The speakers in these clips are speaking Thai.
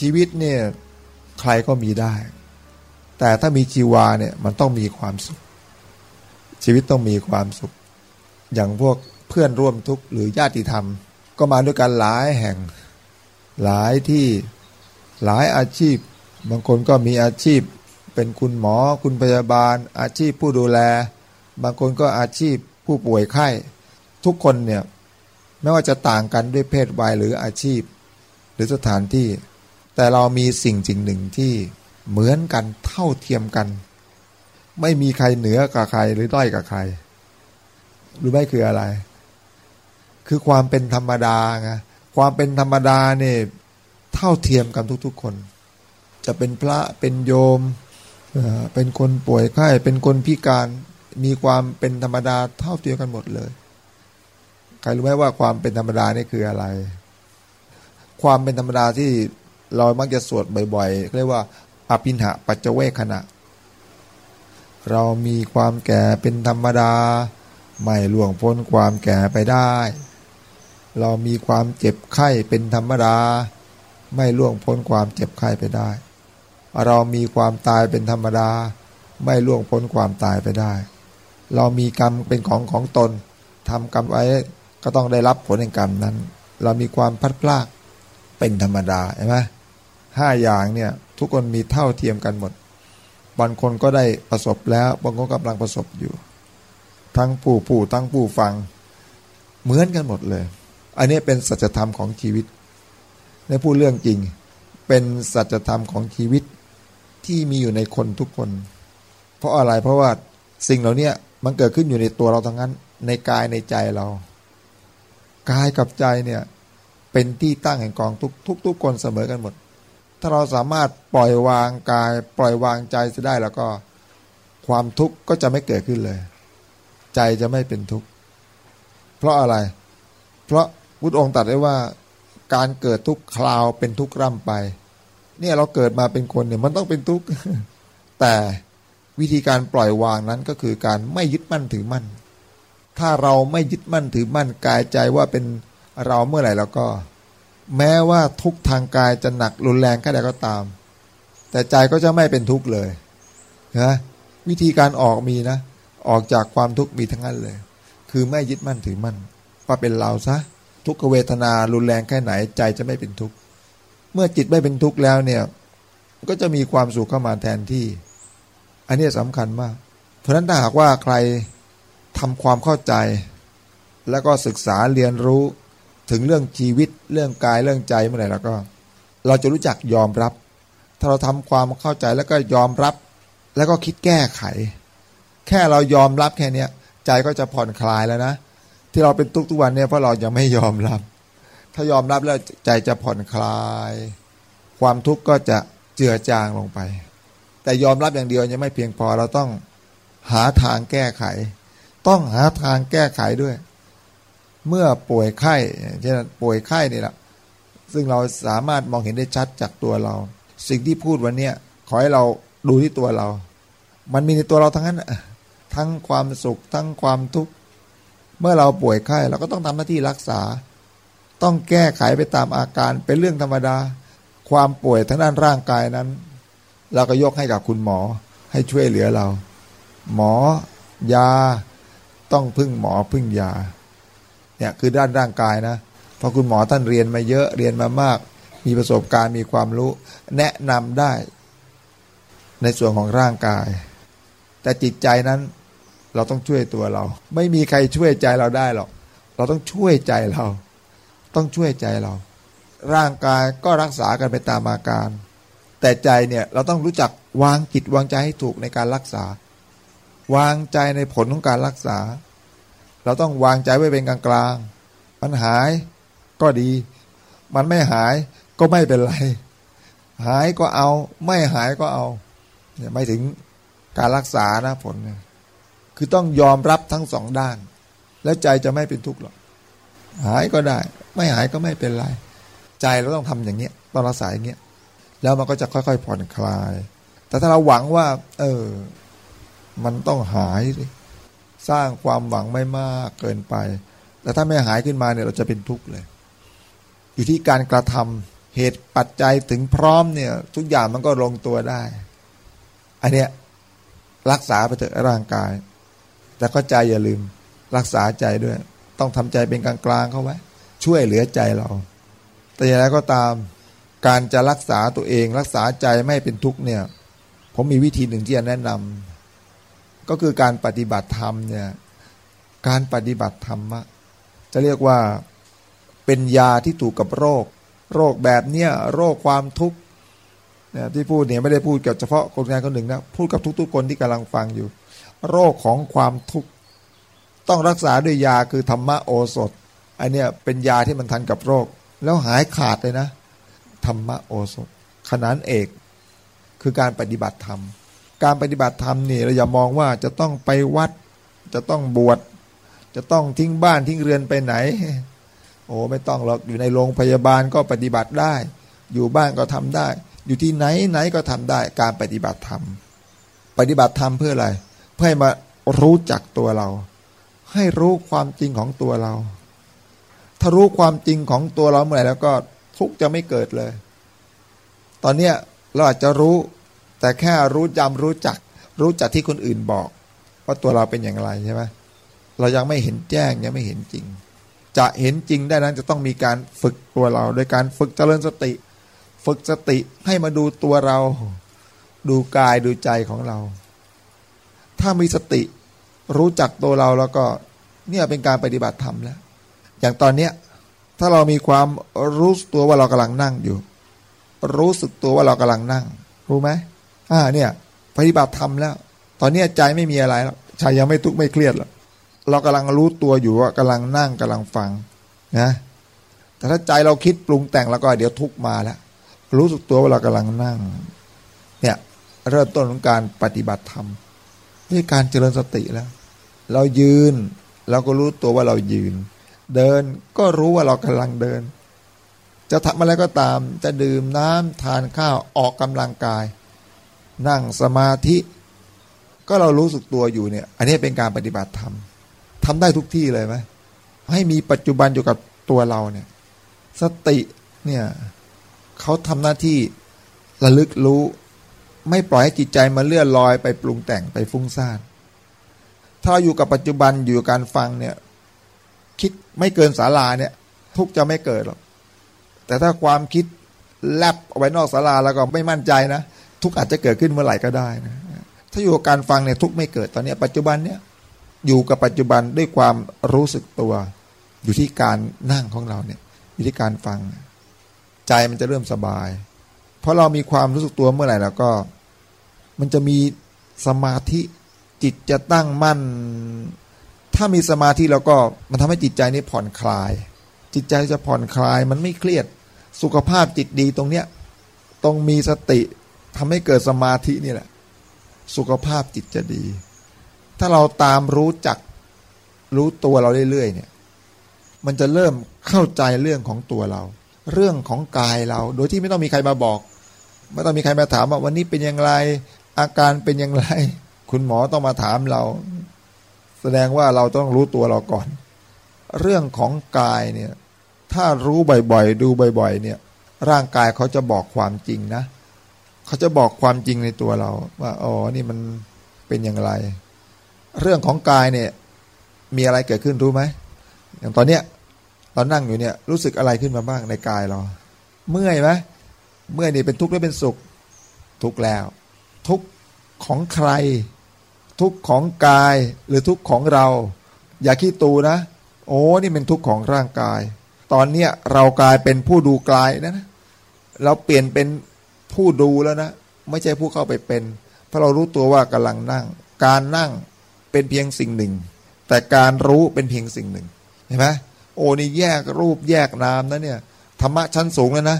ชีวิตเนี่ยใครก็มีได้ แต่ถ้ามีชีวาเนี่ยมันต้องมีความสุข ชีวิตต้องมีความสุข อย่างพวกเพื่อนร่วมทุกข์หรือญาติธรรม ก็มาด้วยกันหลายแห่ง หลายที่หลายอาชีพ บางคนก็มีอาชีพ เป็นคุณหมอคุณพยาบาล อาชีพผู้ดูแล บางคนก็อาชีพผู้ป่วยไข้ ทุกคนเนี่ยไม่ว่าจะต่างกันด้วยเพศวัยหรืออาชีพ หรือสถานที่ แต่เรามีสิ่งจริงหนึ่งที่เหมือนกันเท่าเทียมกัน ไม่มีใครเหนือกับใครหรือด้อยกับใคร รู้ไหมคืออะไร คือความเป็นธรรมดาไงความเป็นธรรมดาเนี่ยเท่าเทียมกันทุกๆคน จะเป็นพระเป็นโยม เป็นคนป่วยไข้เป็นคนพิการมีความเป็นธรรมดาเท่าเทียมกันหมดเลย ใครรู้ไหมว่าความเป็นธรรมดานี่คืออะไร ความเป็นธรรมดาที่ เรามักจะสวดบ่อยๆเรียกว่าอภินหะปัจเจเวคณะ เรามีความแก่เป็นธรรมดา ไม่ล่วงพ้นความแก่ไปได้ เรามีความเจ็บไข้เป็นธรรมดา ไม่ล่วงพ้นความเจ็บไข้ไปได้ เรามีความตายเป็นธรรมดา ไม่ล่วงพ้นความตายไปได้ เรามีกรรมเป็นของของตนทำกรรมไว้ก็ต้องได้รับผลแห่งกรรมนั้น เรามีความพัดพลากเป็นธรรมดาใช่ไหม ห้าอย่างเนี่ยทุกคนมีเท่าเทียมกันหมด บางคนก็ได้ประสบแล้ว บางคนกำลังประสบอยู่ ทั้งผู้ผู้ทั้งผู้ฟัง เหมือนกันหมดเลย อันนี้เป็นสัจธรรมของชีวิต ในพูดเรื่องจริง เป็นสัจธรรมของชีวิตที่มีอยู่ในคนทุกคน เพราะอะไรเพราะว่าสิ่งเหล่านี้มันเกิดขึ้นอยู่ในตัวเราทั้งนั้น ในกายในใจเรา กายกับใจเนี่ยเป็นที่ตั้งแห่งกองทุกทุกทุกคนเสมอกันหมด ถ้าเราสามารถปล่อยวางกาย ปล่อยวางใจจะได้แล้วก็ความทุกข์ก็จะไม่เกิดขึ้นเลย ใจจะไม่เป็นทุกข์เพราะอะไร เพราะพุทธองค์ตรัสไว้ว่า การเกิดทุกคราวเป็นทุกข์ร่ำไป เนี่ยเราเกิดมาเป็นคนเนี่ยมันต้องเป็นทุกข์แต่วิธีการปล่อยวางนั้นก็คือการไม่ยึดมั่นถือมั่น ถ้าเราไม่ยึดมั่นถือมั่นกายใจว่าเป็นเราเมื่อไหร่แล้วก็ แม้ว่าทุกทางกายจะหนักรุนแรงแค่ใดก็ตาม แต่ใจก็จะไม่เป็นทุกข์เลยนะวิธีการออกมีนะ ออกจากความทุกข์มีทั้งนั้นเลย คือไม่ยึดมั่นถือมั่นว่าเป็นเราซะทุกขเวทนารุนแรงแค่ไหนใจจะไม่เป็นทุกข์เมื่อจิตไม่เป็นทุกข์แล้วเนี่ยก็จะมีความสุขเข้ามาแทนที่ อันนี้สำคัญมาก เพราะฉะนั้นถ้าหากว่าใครทำความเข้าใจ แล้วก็ศึกษาเรียนรู้ ถึงเรื่องชีวิตเรื่องกายเรื่องใจเมื่อไหร่แล้วก็ เราจะรู้จักยอมรับ ถ้าเราทำความเข้าใจแล้วก็ยอมรับ แล้วก็คิดแก้ไข แค่เรายอมรับแค่เนี้ยใจก็จะผ่อนคลายแล้วนะ ที่เราเป็นทุกทุกวันเนี่ยเพราะเรายังไม่ยอมรับ ถ้ายอมรับแล้วใจจะผ่อนคลาย ความทุกข์ก็จะเจือจางลงไป แต่ยอมรับอย่างเดียวยังไม่เพียงพอเราต้องหาทางแก้ไข ต้องหาทางแก้ไขด้วย เมื่อป่วยไข้เช่นป่วยไข้นี่แหละซึ่งเราสามารถมองเห็นได้ชัดจากตัวเรา สิ่งที่พูดวันนี้ขอให้เราดูที่ตัวเรา มันมีในตัวเราทั้งนั้นทั้งความสุขทั้งความทุกข์เมื่อเราป่วยไข้เราก็ต้องทำหน้าที่รักษา ต้องแก้ไขไปตามอาการเป็นเรื่องธรรมดา ความป่วยทางด้านร่างกายนั้น เราก็ยกให้กับคุณหมอให้ช่วยเหลือเรา หมอยา ต้องพึ่งหมอพึ่งยา เนี่ยคือด้านร่างกายนะ เพราะคุณหมอท่านเรียนมาเยอะเรียนมามาก มีประสบการณ์มีความรู้ แนะนำได้ ในส่วนของร่างกาย แต่จิตใจนั้นเราต้องช่วยตัวเรา ไม่มีใครช่วยใจเราได้หรอก เราต้องช่วยใจเรา ต้องช่วยใจเรา ร่างกายก็รักษากันไปตามอาการ แต่ใจเนี่ยเราต้องรู้จักวางจิตวางใจให้ถูกในการรักษา วางใจในผลของการรักษา เราต้องวางใจไว้เป็นกลางกลางมันหายก็ดี มันไม่หายก็ไม่เป็นไร หายก็เอา ไม่หายก็เอาเนี่ยไม่ถึงการรักษานะผลเนี่ยคือต้องยอมรับทั้งสองด้าน แล้วใจจะไม่เป็นทุกข์หรอก หายก็ได้ ไม่หายก็ไม่เป็นไร ใจเราต้องทำอย่างเงี้ยต้องรักษาอย่างเงี้ยแล้วมันก็จะค่อยๆผ่อนคลาย แต่ถ้าเราหวังว่า เออ มันต้องหาย สร้างความหวังไม่มากเกินไป แต่ถ้าไม่หายขึ้นมาเนี่ยเราจะเป็นทุกข์เลย อยู่ที่การกระทเหตุปัจจัยถึงพร้อมเนี่ย ทุกอย่างมันก็ลงตัวได้ อันเนี้ยรักษาไปเถอะร่างกาย แต่ก็ใจอย่าลืม รักษาใจด้วย ต้องทำใจเป็นกลางๆเข้าไว้ ช่วยเหลือใจเรา แต่อย่างไรก็ตามการจะรักษาตัวเอง รักษาใจไม่เป็นทุกข์เนี่ย ผมมีวิธีหนึ่งที่จะแนะนำ ก็คือการปฏิบัติธรรมเนี่ยการปฏิบัติธรรมะจะเรียกว่าเป็นยาที่ถูกกับโรค โรคแบบเนี้ยโรคความทุกข์เนี่ยที่พูดเนี่ยไม่ได้พูดกับเฉพาะคนงานคนหนึ่งนะพูดกับทุกๆคนที่กำลังฟังอยู่ โรคของความทุกข์ต้องรักษาด้วยยาคือธรรมะโอสถอันเนี้ยเป็นยาที่มันทันกับโรค แล้วหายขาดเลยนะธรรมะโอสถขนานเอกคือการปฏิบัติธรรม การปฏิบัติธรรมนี่เราอย่ามองว่าจะต้องไปวัด จะต้องบวชจะต้องทิ้งบ้านทิ้งเรือนไปไหน โอ้ไม่ต้องหรอกอยู่ในโรงพยาบาลก็ปฏิบัติได้ อยู่บ้านก็ทำได้ อยู่ที่ไหนไหนก็ทำได้ การปฏิบัติธรรมปฏิบัติธรรมเพื่ออะไร เพื่อให้มารู้จักตัวเรา ให้รู้ความจริงของตัวเรา ถ้ารู้ความจริงของตัวเราเมื่อไหร่แล้วก็ทุกจะไม่เกิดเลย ตอนเนี้ยเราอาจจะรู้ แต่แค่รู้จำรู้จัก รู้จักที่คนอื่นบอก ว่าตัวเราเป็นอย่างไรใช่ไหมเรายังไม่เห็นแจ้งยังไม่เห็นจริง จะเห็นจริงได้นั้นจะต้องมีการฝึกตัวเรา โดยการฝึกเจริญสติ ฝึกสติให้มาดูตัวเรา ดูกายดูใจของเรา ถ้ามีสติรู้จักตัวเราแล้วก็เนี่ยเป็นการปฏิบัติธรรมแล้ว อย่างตอนเนี้ยถ้าเรามีความรู้ตัวว่าเรากำลังนั่งอยู่ รู้สึกตัวว่าเรากำลังนั่ง รู้ไหม อ่าเนี่ยปฏิบัติธรรมแล้ว ตอนนี้ใจไม่มีอะไรแล้วใจยังไม่ทุกข์ไม่เครียดแล้วเรากำลังรู้ตัวอยู่ว่ากำลังนั่งกำลังฟังนะ แต่ถ้าใจเราคิดปรุงแต่งแล้วก็เดี๋ยวทุกมาแล้ว รู้สึกตัวว่าเรากำลังนั่ง เนี่ยเริ่มต้นของการปฏิบัติธรรมนี่การเจริญสติแล้ว เรายืนเราก็รู้ตัวว่าเรายืน เดินก็รู้ว่าเรากำลังเดิน จะทำอะไรก็ตามจะดื่มน้ำทานข้าวออกกำลังกาย นั่งสมาธิ ก็เรารู้สึกตัวอยู่เนี่ย อันนี้เป็นการปฏิบัติธรรมทำได้ทุกที่เลยไหมให้มีปัจจุบันอยู่กับตัวเราเนี่ย สติเนี่ยเขาทำหน้าที่ระลึกรู้ ไม่ปล่อยให้จิตใจมาเลื่อนลอยไปปรุงแต่งไปฟุ้งซ่านถ้าเราอยู่กับปัจจุบันอยู่กับการฟังเนี่ย คิดไม่เกินศาลาเนี่ย ทุกจะไม่เกิดหรอกแต่ถ้าความคิดแลบเอาไว้นอกศาลาแล้วก็ไม่มั่นใจนะ ทุกอาจจะเกิดขึ้นเมื่อไหร่ก็ได้นะถ้าอยู่กับการฟังเนี่ยทุกไม่เกิดตอนนี้ปัจจุบันเนี่ยอยู่กับปัจจุบันด้วยความรู้สึกตัว อยู่ที่การนั่งของเราเนี่ยอยู่ที่การฟัง ใจมันจะเริ่มสบาย เพราะเรามีความรู้สึกตัวเมื่อไหร่แล้วก็ มันจะมีสมาธิจิตจะตั้งมั่น ถ้ามีสมาธิแล้วก็มันทำให้จิตใจนี่ผ่อนคลาย จิตใจจะผ่อนคลายมันไม่เครียด สุขภาพจิตดีตรงเนี้ยต้องมีสติ ทำให้เกิดสมาธินี่แหละ สุขภาพจิตจะดี ถ้าเราตามรู้จักรู้ตัวเราเรื่อยๆเนี่ย มันจะเริ่มเข้าใจเรื่องของตัวเรา เรื่องของกายเรา โดยที่ไม่ต้องมีใครมาบอก ไม่ต้องมีใครมาถามว่าวันนี้เป็นอย่างไร อาการเป็นอย่างไร คุณหมอต้องมาถามเรา แสดงว่าเราต้องรู้ตัวเราก่อน เรื่องของกายเนี่ย ถ้ารู้บ่อยๆ ดูบ่อย ๆ เนี่ย ร่างกายเขาจะบอกความจริงนะ เขาจะบอกความจริงในตัวเรา ว่าอ๋อนี่มันเป็นอย่างไร เรื่องของกายเนี่ย มีอะไรเกิดขึ้นรู้ไหมอย่างตอนเนี้ยเรานั่งอยู่เนี่ย รู้สึกอะไรขึ้นมาบ้างในกายเรา เมื่อยไหมเมื่อยนี่เป็นทุกข์หรือเป็นสุข ทุกข์แล้ว ทุกข์ของใคร ทุกข์ของกายหรือทุกข์ของเรา อย่าคิดตูนะ โอ้นี่เป็นทุกข์ของร่างกาย ตอนเนี้ยเรากลายเป็นผู้ดูกายนะนะเราเปลี่ยนเป็น ผู้ดูแล้วนะ ไม่ใช่ผู้เข้าไปเป็น เพราะเรารู้ตัวว่ากำลังนั่ง การนั่งเป็นเพียงสิ่งหนึ่ง แต่การรู้เป็นเพียงสิ่งหนึ่งเห็นไหมโอ้นี่แยกรูปแยกนามนะเนี่ยธรรมะชั้นสูงแล้วนะ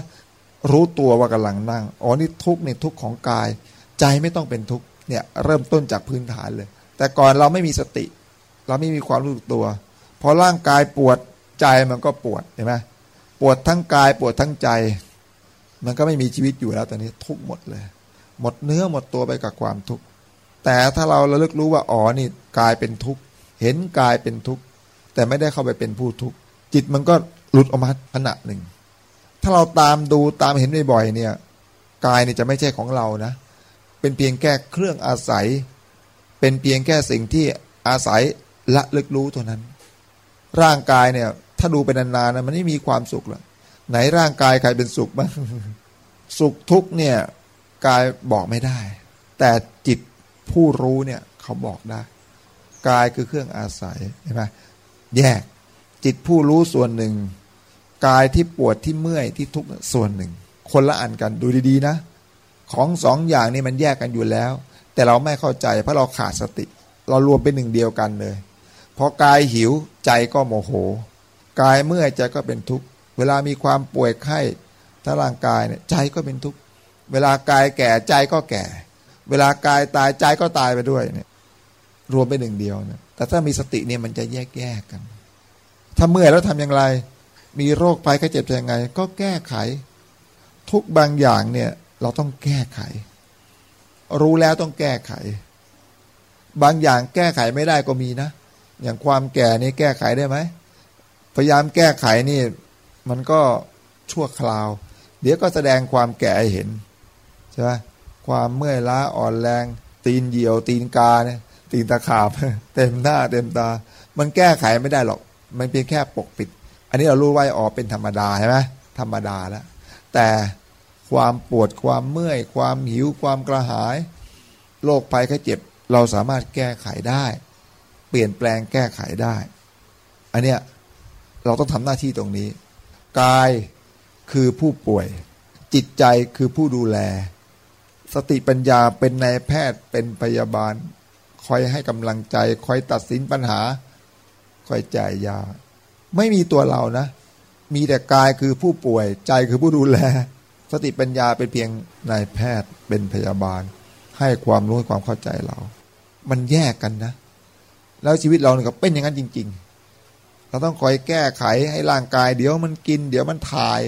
รู้ตัวว่ากำลังนั่งอ๋อนี่ทุกนี่ทุกของกาย ใจไม่ต้องเป็นทุกเนี่ยเริ่มต้นจากพื้นฐานเลย แต่ก่อนเราไม่มีสติ เราไม่มีความรู้ตัว พอร่างกายปวดใจมันก็ปวดเห็นไหมปวดทั้งกายปวดทั้งใจ มันก็ไม่มีชีวิตอยู่แล้วตอนนี้ทุกหมดเลย หมดเนื้อหมดตัวไปกับความทุกข์แต่ถ้าเราระลึกรู้ว่าอ๋อนี่กายเป็นทุกข์เห็นกายเป็นทุกข์แต่ไม่ได้เข้าไปเป็นผู้ทุกข์จิตมันก็หลุดออกมาขณะหนึ่ง ถ้าเราตามดูตามเห็นบ่อยๆเนี่ยกายเนี่ยจะไม่ใช่ของเรานะ เป็นเพียงแค่เครื่องอาศัย เป็นเพียงแค่สิ่งที่อาศัยละลึกรู้เท่านั้น ร่างกายเนี่ย ถ้าดูเป็นนานๆนะมันไม่มีความสุขหรอก ไหนร่างกายใครเป็นสุขบ้างสุขทุกเนี่ยกายบอกไม่ได้ แต่จิตผู้รู้เนี่ยเขาบอกได้กายคือเครื่องอาศัยใช่ไหมแยกจิตผู้รู้ส่วนหนึ่ง กายที่ปวดที่เมื่อยที่ทุกข์ส่วนหนึ่ง คนละอันกันดูดีๆนะ ของสองอย่างนี้มันแยกกันอยู่แล้ว แต่เราไม่เข้าใจเพราะเราขาดสติ เรารวมเป็นหนึ่งเดียวกันเลยพอกายหิวใจก็โมโห กายเมื่อยใจก็เป็นทุกข์ เวลามีความป่วยไข้ถ้าร่างกายเนี่ยใจก็เป็นทุกข์เวลากายแก่ใจก็แก่ เวลากายตายใจก็ตายไปด้วยเนี่ยรวมเป็นหนึ่งเดียวเนี่ยแต่ถ้ามีสติเนี่ยมันจะแยกแยกกัน ถ้าเมื่อยแล้วทำอย่างไร มีโรคภัยไข้เจ็บยังไง ก็แก้ไข ทุกบางอย่างเนี่ยเราต้องแก้ไข รู้แล้วต้องแก้ไข บางอย่างแก้ไขไม่ได้ก็มีนะ อย่างความแก่นี่แก้ไขได้ไหมพยายามแก้ไขนี่ มันก็ชั่วคราว เดี๋ยวก็แสดงความแก่เห็นใช่ไหมความเมื่อยล้าอ่อนแรง ตีนเหี่ยว ตีนกาเนี่ยตีนตะขาบ เต็มหน้าเต็มตา มันแก้ไขไม่ได้หรอก มันเพียงแค่ปกปิด อันนี้เรารู้ไว้ออกเป็นธรรมดาใช่ไหมธรรมดาแล้วแต่ความปวดความเมื่อย ความหิวความกระหายโรคภัยไข้เจ็บ เราสามารถแก้ไขได้ เปลี่ยนแปลงแก้ไขได้ อันเนี้ยเราต้องทำหน้าที่ตรงนี้ กายคือผู้ป่วย จิตใจคือผู้ดูแล สติปัญญาเป็นนายแพทย์เป็นพยาบาล คอยให้กำลังใจ คอยตัดสินปัญหา คอยจ่ายยา ไม่มีตัวเรานะ มีแต่กายคือผู้ป่วย ใจคือผู้ดูแล สติปัญญาเป็นเพียงนายแพทย์เป็นพยาบาล ให้ความรู้ความเข้าใจเรา มันแยกกันนะ แล้วชีวิตเราเนี่ยก็เป็นอย่างนั้นจริง ๆ เราต้องคอยแก้ไขให้ร่างกาย เดี๋ยวมันกิน เดี๋ยวมันถ่าย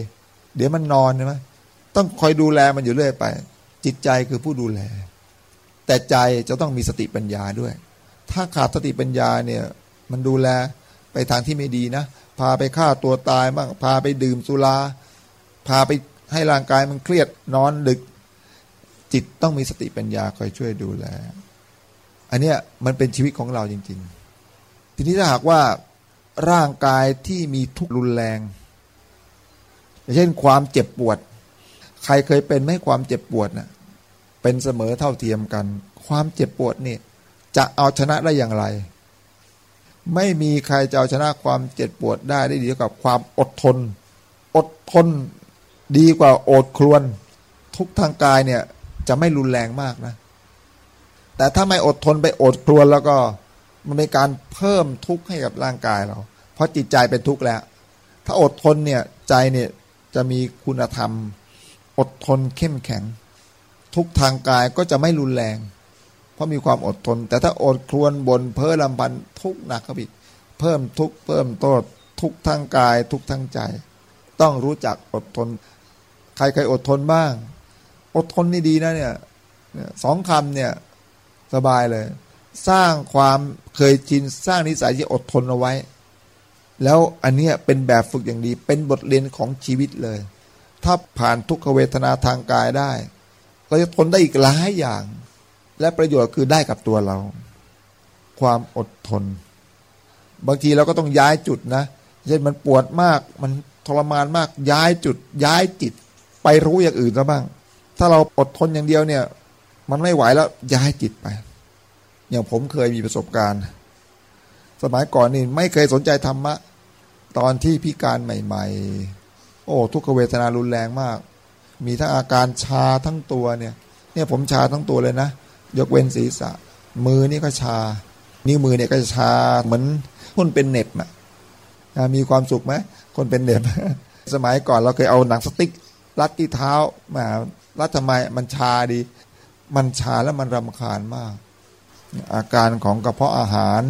เดี๋ยวมันนอนใช่ไหมต้องคอยดูแลมันอยู่เรื่อยไป จิตใจคือผู้ดูแล แต่ใจจะต้องมีสติปัญญาด้วย ถ้าขาดสติปัญญาเนี่ยมันดูแลไปทางที่ไม่ดีนะ พาไปฆ่าตัวตายบ้างพาไปดื่มสุราพาไปให้ร่างกายมันเครียดนอนดึก จิตต้องมีสติปัญญาคอยช่วยดูแล อันเนี้ยมันเป็นชีวิตของเราจริง ๆ ทีนี้ถ้าหากว่า ร่างกายที่มีทุกข์รุนแรงเช่นความเจ็บปวด ใครเคยเป็นไหมความเจ็บปวดนะ่ะเป็นเสมอเท่าเทียมกัน ความเจ็บปวดนี่จะเอาชนะได้อย่างไร ไม่มีใครจะเอาชนะความเจ็บปวดได้ได้ดีกับความอดทน อดทนดีกว่าอดครวน ทุกทางกายเนี่ยจะไม่รุนแรงมากนะ แต่ถ้าไม่อดทนไปอดครวนแล้วก็ มันเป็นการเพิ่มทุกข์ให้กับร่างกายเรา เพราะจิตใจเป็นทุกข์แล้ว ถ้าอดทนเนี่ยใจเนี่ยจะมีคุณธรรม อดทนเข้มแข็ง ทุกทางกายก็จะไม่รุนแรง เพราะมีความอดทน แต่ถ้าอดครวนบนเพ้อลำพันทุกหนักขึ้นเพิ่มทุกเพิ่มโทษทุกทางกายทุกทางใจ ต้องรู้จักอดทน ใครเคยอดทนบ้าง อดทนนี่ดีนะเนี่ยสองคำเนี่ยสบายเลย สร้างความเคยชินสร้างนิสัยที่อดทนเอาไว้ แล้วอันนี้เป็นแบบฝึกอย่างดี เป็นบทเรียนของชีวิตเลย ถ้าผ่านทุกขเวทนาทางกายได้ เราจะทนได้อีกหลายอย่าง และประโยชน์คือได้กับตัวเรา ความอดทน บางทีเราก็ต้องย้ายจุดนะเช่นมันปวดมากมันทรมานมากย้ายจุดย้ายจิต ไปรู้อย่างอื่นซะบ้าง ถ้าเราอดทนอย่างเดียวเนี่ย มันไม่ไหวแล้วย้ายจิตไป อย่างผมเคยมีประสบการณ์ สมัยก่อนนี่ไม่เคยสนใจธรรมะ ตอนที่พิการใหม่ ๆ โอ้ทุกขเวทนารุนแรงมาก มีทั้งอาการชาทั้งตัวเนี่ยเนี่ยผมชาทั้งตัวเลยนะ ยกเว้นศีรษะ มือนี่ก็ชา นิ้วมือเนี่ยก็ชาเหมือนคนเป็นเน็บอะมีความสุขไหมคนเป็นเน็บสมัยก่อนเราเคยเอาหนังสติ๊กรัดที่เท้ามารัดทำไมมันชาดี มันชาแล้วมันรำคาญมาก อาการของกระเพาะอาหาร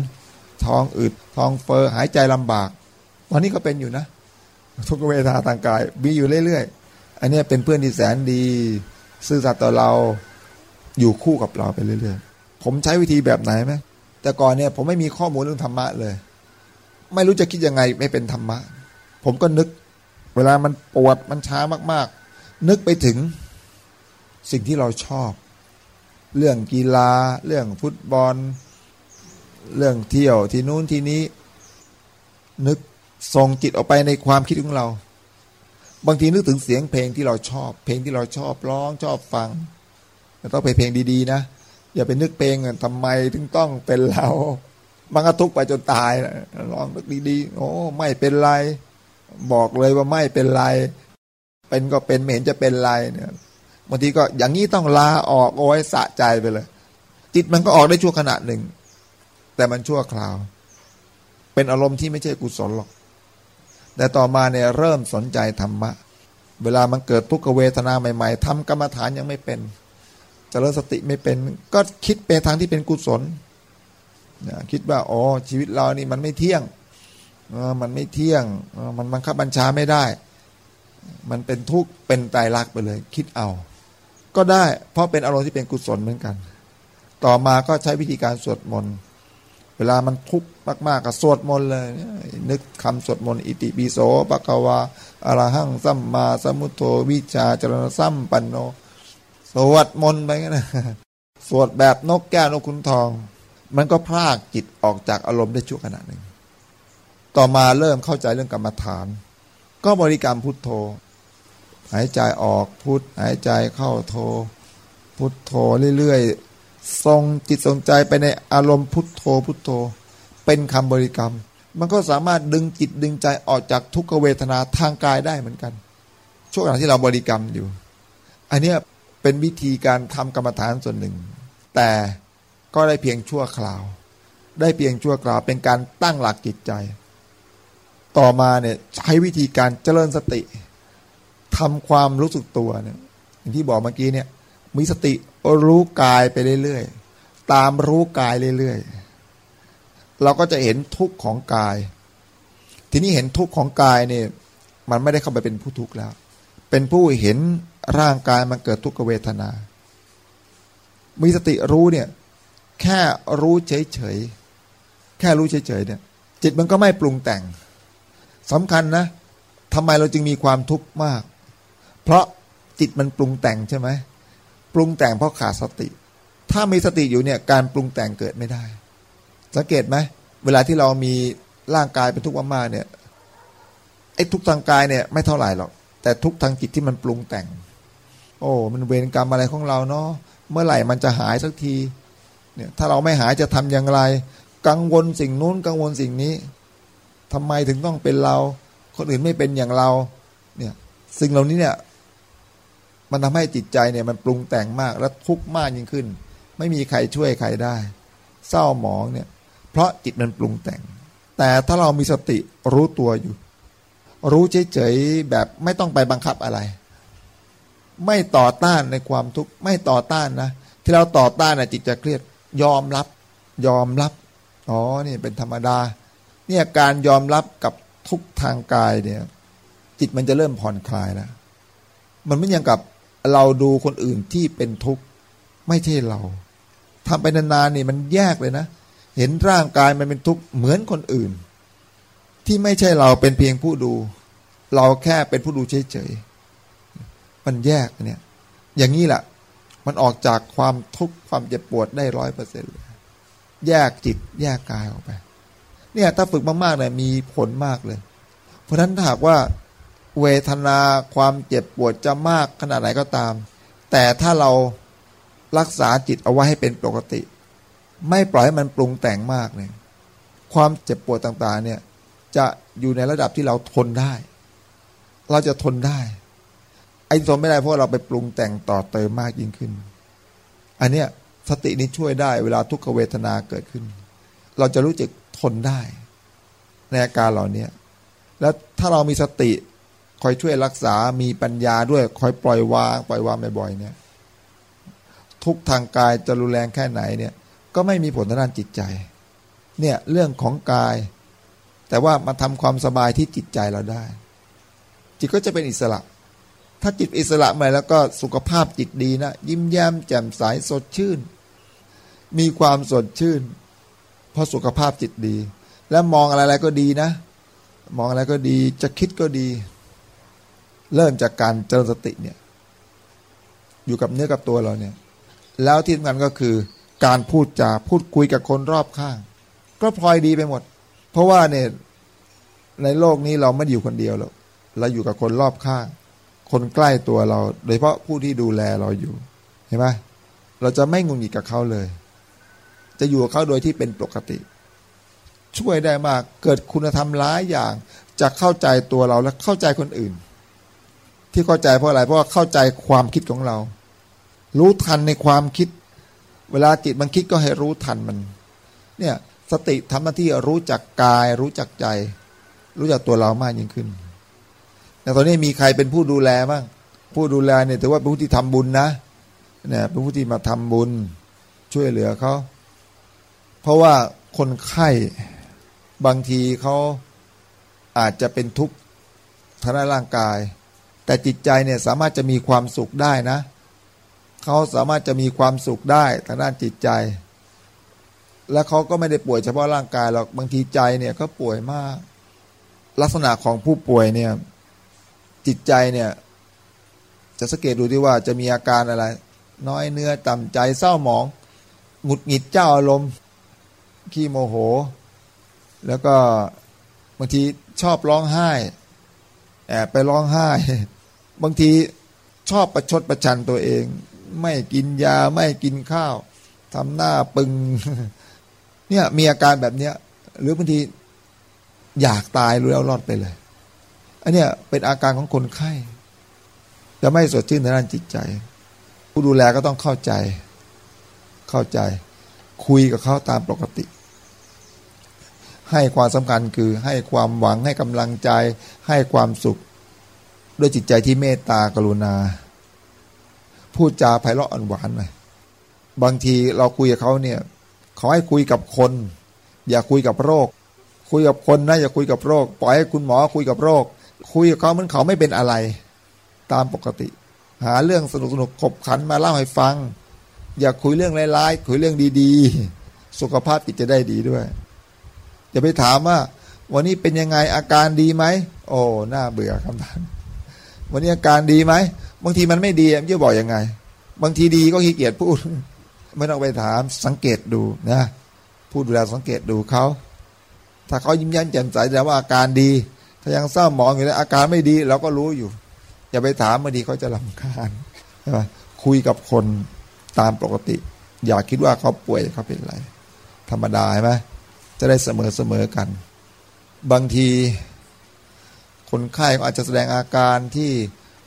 ท้องอืดท้องเฟอ้อหายใจลำบากวันนี้ก็เป็นอยู่นะ ทุกเวทนาทางกายมีอยู่เรื่อยๆ อันนี้เป็นเพื่อนที่แสนดี ซื่อสัตย์ต่อเราอยู่คู่กับเราไปเรื่อยๆ ผมใช้วิธีแบบไหนไหมแต่ก่อนเนี่ยผมไม่มีข้อมูลเรื่องธรรมะเลย ไม่รู้จะคิดยังไงไม่เป็นธรรมะ ผมก็นึก เวลามันปวดมันช้ามาก ๆ นึกไปถึงสิ่งที่เราชอบ เรื่องกีฬา เรื่องฟุตบอล เรื่องเที่ยวที่นู้นที่นี้ นึกส่งจิตออกไปในความคิดของเรา บางทีนึกถึงเสียงเพลงที่เราชอบ เพลงที่เราชอบร้องชอบฟังแต่ต้องไปเพลงดีๆนะอย่าไปนึกเพลงทำไมถึงต้องเป็นเรามันก็ทุกไปจนตายร้องนึกดีๆโอ้ไม่เป็นไร บอกเลยว่าไม่เป็นไร เป็นก็เป็นไม่เห็นจะเป็นไรเนี่ย บางทีก็อย่างนี้ต้องลาออกโอ้ยสะใจไปเลย จิตมันก็ออกได้ชั่วขณะหนึ่ง แต่มันชั่วคราว เป็นอารมณ์ที่ไม่ใช่กุศลหรอก แต่ต่อมาเนี่ยเริ่มสนใจธรรมะ เวลามันเกิดทุกขเวทนาใหม่ ๆทำกรรมฐานยังไม่เป็นจเจริญสติไม่เป็น ก็คิดไปทางที่เป็นกุศลคิดว่าอ๋อชีวิตเรานี่มันไม่เที่ยงมันไม่เที่ยงมันบังคับบัญชาไม่ได้ มันเป็นทุกข์เป็นตายรักไปเลย คิดเอา ก็ได้ เพราะเป็นอารมณ์ที่เป็นกุศลเหมือนกัน ต่อมาก็ใช้วิธีการสวดมนต์เวลามันทุกข์มากๆก็สวดมนต์เลยนึกคำสวดมนต์อิติปิโสปะกวาอรหังสัมมาสัมพุทโธวิชาจรณสัมปันโน สวดมนต์ไปงั้นนะสวดแบบนกแก้วนกขุนทอง มันก็พรากจิตออกจากอารมณ์ได้ชั่วขณะหนึ่ง ต่อมาเริ่มเข้าใจเรื่องกรรมฐาน ก็บริกรรมพุทโธ หายใจออกพุทหายใจเข้าโธพุทโธเรื่อยๆทรงจิตทรงใจไปในอารมณ์พุทโธพุทโธเป็นคำบริกรรม มันก็สามารถดึงจิตดึงใจออกจากทุกขเวทนาทางกายได้เหมือนกัน ช่วงขณะที่เราบริกรรมอยู่ อันนี้เป็นวิธีการทำกรรมฐานส่วนหนึ่ง แต่ก็ได้เพียงชั่วคราว ได้เพียงชั่วคราวเป็นการตั้งหลักจิตใจ ต่อมาเนี่ยใช้วิธีการเจริญสติ ทำความรู้สึกตัวเนี่ยอย่างที่บอกเมื่อกี้เนี่ย มีสติรู้กายไปเรื่อยๆ ตามรู้กายเรื่อยๆ เราก็จะเห็นทุกข์ของกาย ทีนี้เห็นทุกข์ของกายเนี่ยมันไม่ได้เข้าไปเป็นผู้ทุกข์แล้ว เป็นผู้เห็นร่างกายมันเกิดทุกขเวทนา มีสติรู้เนี่ย แค่รู้เฉยๆ แค่รู้เฉยๆเนี่ย จิตมันก็ไม่ปรุงแต่งสำคัญนะทำไมเราจึงมีความทุกข์มาก เพราะจิตมันปรุงแต่งใช่ไหมปรุงแต่งเพราะขาดสติ ถ้ามีสติอยู่เนี่ยการปรุงแต่งเกิดไม่ได้ สังเกตไหมเวลาที่เรามีร่างกายเป็นทุกข์มากๆเนี่ยไอ้ทุกทางกายเนี่ยไม่เท่าไหร่หรอก แต่ทุกทางจิตที่มันปรุงแต่ง โอ้มันเวรกรรมอะไรของเราเนาะเมื่อไหร่มันจะหายสักทีเนี่ยถ้าเราไม่หายจะทำอย่างไร กังวลสิ่งนู้นกังวลสิ่งนี้ทำไมถึงต้องเป็นเรา คนอื่นไม่เป็นอย่างเราเนี่ยสิ่งเหล่านี้เนี่ย มันทำให้จิตใจเนี่ยมันปรุงแต่งมากและทุกข์มากยิ่งขึ้น ไม่มีใครช่วยใครได้ เศร้าหมองเนี่ย เพราะจิตมันปรุงแต่ง แต่ถ้าเรามีสติรู้ตัวอยู่ รู้เฉยๆแบบไม่ต้องไปบังคับอะไร ไม่ต่อต้านในความทุกข์ไม่ต่อต้านนะที่เราต่อต้านนะจิตจะเครียดยอมรับ ยอมรับอ๋อนี่เป็นธรรมดา เนี่ยการยอมรับกับทุกทางกายเนี่ย จิตมันจะเริ่มผ่อนคลายแล้วมันไม่ยังกับ เราดูคนอื่นที่เป็นทุกข์ไม่ใช่เราทำไปนานๆนี่มันแยกเลยนะ เห็นร่างกายมันเป็นทุกข์เหมือนคนอื่น ที่ไม่ใช่เราเป็นเพียงผู้ดู เราแค่เป็นผู้ดูเฉยๆมันแยกเนี่ย อย่างนี้แหละมันออกจากความทุกข์ความเจ็บปวดได้ร้อยเปอร์เซ็นต์เลยแยกจิตแยกกายออกไป เนี่ยถ้าฝึกมากๆเนี่ยมีผลมากเลย เพราะฉะนั้นถ้าหากว่า เวทนาความเจ็บปวดจะมากขนาดไหนก็ตาม แต่ถ้าเรารักษาจิตเอาไว้ให้เป็นปกติ ไม่ปล่อยให้มันปรุงแต่งมากเนี่ยความเจ็บปวดต่างๆเนี่ยจะอยู่ในระดับที่เราทนได้ เราจะทนได้ ไอ้ทนไม่ได้เพราะเราไปปรุงแต่งต่อเติมมากยิ่งขึ้น อันเนี้ยสตินี้ช่วยได้เวลาทุกขเวทนาเกิดขึ้น เราจะรู้จักทนได้ ในอาการเหล่านี้แล้วถ้าเรามีสติ คอยช่วยรักษามีปัญญาด้วย คอยปล่อยวาง ปล่อยวางบ่อยๆเนี่ย ทุกทางกายจะรุนแรงแค่ไหนเนี่ย ก็ไม่มีผลทางด้านจิตใจ เนี่ยเรื่องของกาย แต่ว่ามาทำความสบายที่จิตใจเราได้ จิตก็จะเป็นอิสระ ถ้าจิตอิสระม่แล้วก็สุขภาพจิตดีนะ ยิ้มแย้มแจ่มใสสดชื่น มีความสดชื่น เพราะสุขภาพจิตดี แล้วมองอะไรๆก็ดีนะ มองอะไรก็ดีจะคิดก็ดี เริ่มจากการเจริญสติเนี่ย อยู่กับเนื้อกับตัวเราเนี่ย แล้วที่สำคัญก็คือ การพูดจาพูดคุยกับคนรอบข้าง ก็พลอยดีไปหมด เพราะว่าเนี่ยในโลกนี้เราไม่อยู่คนเดียวหรอกเราอยู่กับคนรอบข้าง คนใกล้ตัวเรา โดยเฉพาะผู้ที่ดูแลเราอยู่เห็นไหมเราจะไม่งุนงิดกับเขาเลย จะอยู่กับเขาโดยที่เป็นปกติ ช่วยได้มากเกิดคุณธรรมหลายอย่างจะเข้าใจตัวเราและเข้าใจคนอื่น ที่เข้าใจเพราะอะไรเพราะว่าเข้าใจความคิดของเรา รู้ทันในความคิด เวลาจิตมันคิดก็ให้รู้ทันมัน เนี่ยสติทำหน้าที่รู้จักกาย รู้จักใจ รู้จักตัวเรามากยิ่งขึ้นแต่ตอนนี้มีใครเป็นผู้ดูแลบ้างผู้ดูแลเนี่ยถือว่าเป็นผู้ที่ทำบุญนะเนี่ยเป็นผู้ที่มาทำบุญช่วยเหลือเขาเพราะว่าคนไข้บางทีเขาอาจจะเป็นทุกข์ทางร่างกาย แต่จิตใจเนี่ยสามารถจะมีความสุขได้นะ เขาสามารถจะมีความสุขได้ทางด้านจิตใจ และเขาก็ไม่ได้ป่วยเฉพาะร่างกายหรอกบางทีใจเนี่ยก็ป่วยมาก ลักษณะของผู้ป่วยเนี่ยจิตใจเนี่ยจะสังเกตดูที่ว่าจะมีอาการอะไร น้อยเนื้อต่ำใจเศร้าหมองหงุดหงิดเจ้าอารมณ์ขี้โมโห แล้วก็บางทีชอบร้องไห้ แอบไปร้องไห้ บางทีชอบประชดประชันตัวเอง ไม่กินยาไม่กินข้าวทำหน้าปึง เนี่ยมีอาการแบบเนี้ย หรือบางทีอยากตายรู้แล้วรอดไปเลยอันเนี้ยเป็นอาการของคนไข้จะไม่สดชื่นในด้านจิตใจ ผู้ดูแลก็ต้องเข้าใจ เข้าใจ คุยกับเขาตามปกติ ให้ความสำคัญคือให้ความหวังให้กำลังใจ ให้ความสุข ด้วยจิตใจที่เมตตากรุณา พูดจาไพเราะอ่อนหวานหน่อยบางทีเราคุยกับเขาเนี่ยเขาให้คุยกับคน อย่าคุยกับโรค คุยกับคนนะอย่าคุยกับโรค ปล่อยให้คุณหมอคุยกับโรค คุยกับเขาเหมือนเขาไม่เป็นอะไร ตามปกติ หาเรื่องสนุกสนุกขบขันมาเล่าให้ฟัง อย่าคุยเรื่องร้ายๆคุยเรื่องดีๆ สุขภาพจิตจะได้ดีด้วย อย่าไปถามว่า วันนี้เป็นยังไงอาการดีไหมโอ้หน้าเบื่อคำถามวันนี้อาการดีไหมบางทีมันไม่ดีมันจะบอกยังไง บางทีดีก็ขี้เกียจพูด ไม่ต้องไปถามสังเกตดูนะพูดดูแลสังเกตดูเขาถ้าเขายิ้มแย้มแจ่มใสแสดงว่าอาการดี ถ้ายังเศร้าหมองอยู่แล้วอาการไม่ดีเราก็รู้อยู่ อย่าไปถามมาดีเขาจะลำคาญใช่ไหมคุยกับคนตามปกติ อย่าคิดว่าเขาป่วยเขาเป็นอะไร ธรรมดาใช่ไหม จะได้เสมอเสมอกัน บางทีคนไข้อาจจะแสดงอาการที่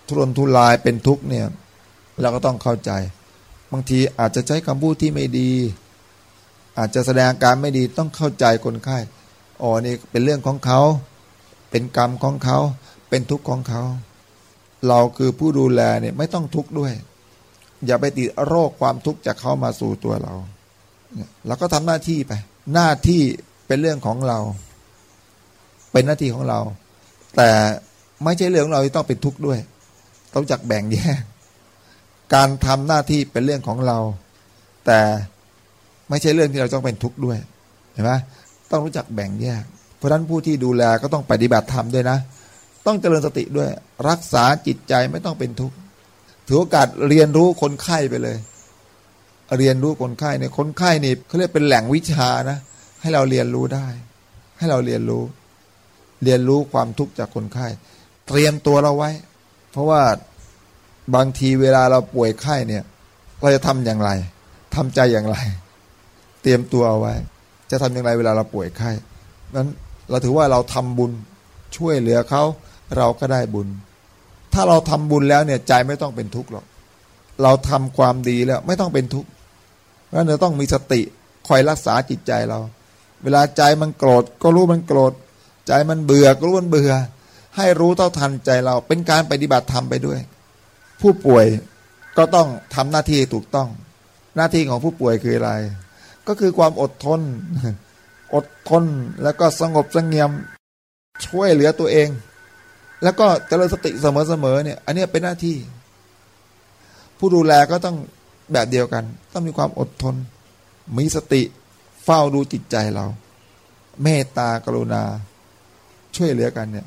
ทุรนทุรายเป็นทุกข์เนี่ยเราก็ต้องเข้าใจ บางทีอาจจะใช้คำพูดที่ไม่ดี อาจจะแสดงอาการไม่ดีต้องเข้าใจคนไข้อ๋อนี่เป็นเรื่องของเขา เป็นกรรมของเขา เป็นทุกข์ของเขา เราคือผู้ดูแลเนี่ยไม่ต้องทุกข์ด้วย อย่าไปติดโรคความทุกข์จากเขามาสู่ตัวเราเราก็ทำหน้าที่ไป หน้าที่ เป็นเรื่องของเรา เป็นหน้าที่ของเรา แต่ไม่ใช่เรื่องของเราที่ต้องเป็นทุกข์ด้วย ต้องจักแบ่งแยก การทำหน้าที่เป็นเรื่องของเรา แต่ไม่ใช่เรื่องที่เราต้องเป็นทุกข์ด้วยเห็นไหมต้องรู้จักแบ่งแยก เพราะฉะนั้นผู้ที่ดูแลก็ต้องปฏิบัติธรรมด้วยนะ ต้องเจริญสติด้วย รักษาจิตใจไม่ต้องเป็นทุกข์ถือโอกาสเรียนรู้คนไข้ไปเลย เรียนรู้คนไข้เนี่ยคนไข้นี่เขาเรียกเป็นแหล่งวิชานะ ให้เราเรียนรู้ได้ ให้เราเรียนรู้ เรียนรู้ความทุกข์จากคนไข้ เตรียมตัวเราไว้ เพราะว่าบางทีเวลาเราป่วยไข้เนี่ย เราจะทำอย่างไรทำใจอย่างไร เตรียมตัวเอาไว้ จะทำอย่างไรเวลาเราป่วยไข้นั้นเราถือว่าเราทำบุญช่วยเหลือเขาเราก็ได้บุญ ถ้าเราทำบุญแล้วเนี่ยใจไม่ต้องเป็นทุกข์หรอก เราทำความดีแล้วไม่ต้องเป็นทุกข์เพราะเราต้องมีสติคอยรักษาจิตใจเรา เวลาใจมันโกรธก็รู้มันโกรธ ใจมันเบื่อก็รู้มันเบื่อ ให้รู้เท่าทันใจเราเป็นการปฏิบัติธรรมไปด้วย ผู้ป่วยก็ต้องทำหน้าที่ถูกต้อง หน้าที่ของผู้ป่วยคืออะไร ก็คือความอดทน อดทนแล้วก็สงบสงเงียมช่วยเหลือตัวเอง แล้วก็เจริญสติเสมอๆเนี่ย อันนี้เป็นหน้าที่ ผู้ดูแลก็ต้องแบบเดียวกัน ต้องมีความอดทน มีสติ เฝ้าดูจิตใจเรา เมตตากรุณา ช่วยเหลือกันเนี่ย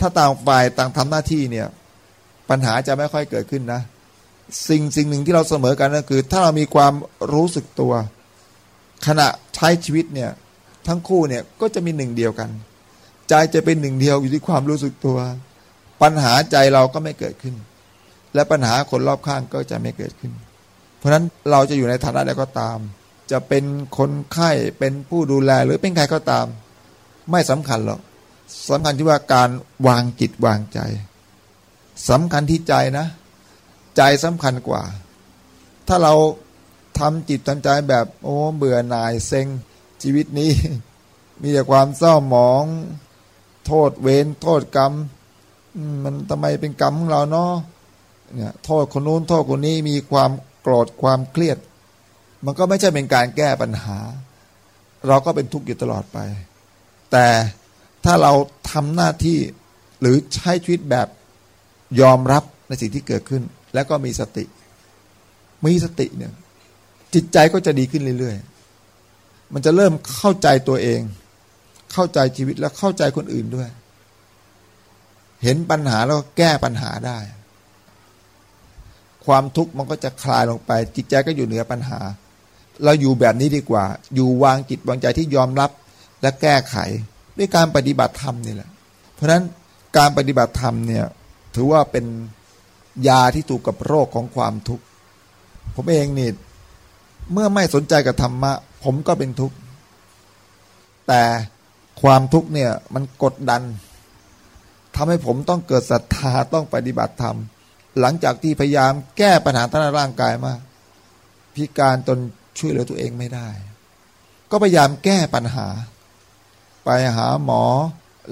ถ้าต่างฝ่ายต่างทำหน้าที่เนี่ย ปัญหาจะไม่ค่อยเกิดขึ้นนะ สิ่งสิ่งหนึ่งที่เราเสมอกันก็คือ ถ้าเรามีความรู้สึกตัว ขณะใช้ชีวิตเนี่ย ทั้งคู่เนี่ยก็จะมีหนึ่งเดียวกัน ใจจะเป็นหนึ่งเดียวอยู่ที่ความรู้สึกตัว ปัญหาใจเราก็ไม่เกิดขึ้น และปัญหาคนรอบข้างก็จะไม่เกิดขึ้น เพราะฉะนั้นเราจะอยู่ในฐานะใดก็ตาม จะเป็นคนไข้เป็นผู้ดูแลหรือเป็นใครก็ตาม ไม่สำคัญหรอกสำคัญที่ว่าการวางจิตวางใจสำคัญที่ใจนะ ใจสำคัญกว่า ถ้าเราทำจิตทำใจแบบโอ้เบื่อหน่ายเซ็งชีวิตนี้ มีแต่ความเศร้าหมอง โทษเวรโทษกรรม มันทำไมเป็นกรรมของเราเนาะเนี่ยโทษคนนู้นโทษคนนี้มีความโกรธความเครียด มันก็ไม่ใช่เป็นการแก้ปัญหา เราก็เป็นทุกข์อยู่ตลอดไป แต่ถ้าเราทำหน้าที่หรือใช้ชีวิตแบบยอมรับในสิ่งที่เกิดขึ้น แล้วก็มีสติ มีสติเนี่ย จิตใจก็จะดีขึ้นเรื่อยๆ มันจะเริ่มเข้าใจตัวเอง เข้าใจชีวิตแล้วเข้าใจคนอื่นด้วย เห็นปัญหาแล้วแก้ปัญหาได้ ความทุกข์มันก็จะคลายลงไป จิตใจก็อยู่เหนือปัญหา เราอยู่แบบนี้ดีกว่า อยู่วางจิตวางใจที่ยอมรับและแก้ไข ด้วยการปฏิบัติธรรมนี่แหละ เพราะฉะนั้นการปฏิบัติธรรมเนี่ยถือว่าเป็นยาที่ถูกกับโรคของความทุกข์ผมเองนี่เมื่อไม่สนใจกับธรรมะ ผมก็เป็นทุกข์แต่ความทุกข์เนี่ยมันกดดันทำให้ผมต้องเกิดศรัทธาต้องปฏิบัติธรรม หลังจากที่พยายามแก้ปัญหาทางร่างกายมาพิการตน ช่วยเหลือตัวเองไม่ได้ ก็พยายามแก้ปัญหา ไปหาหมอ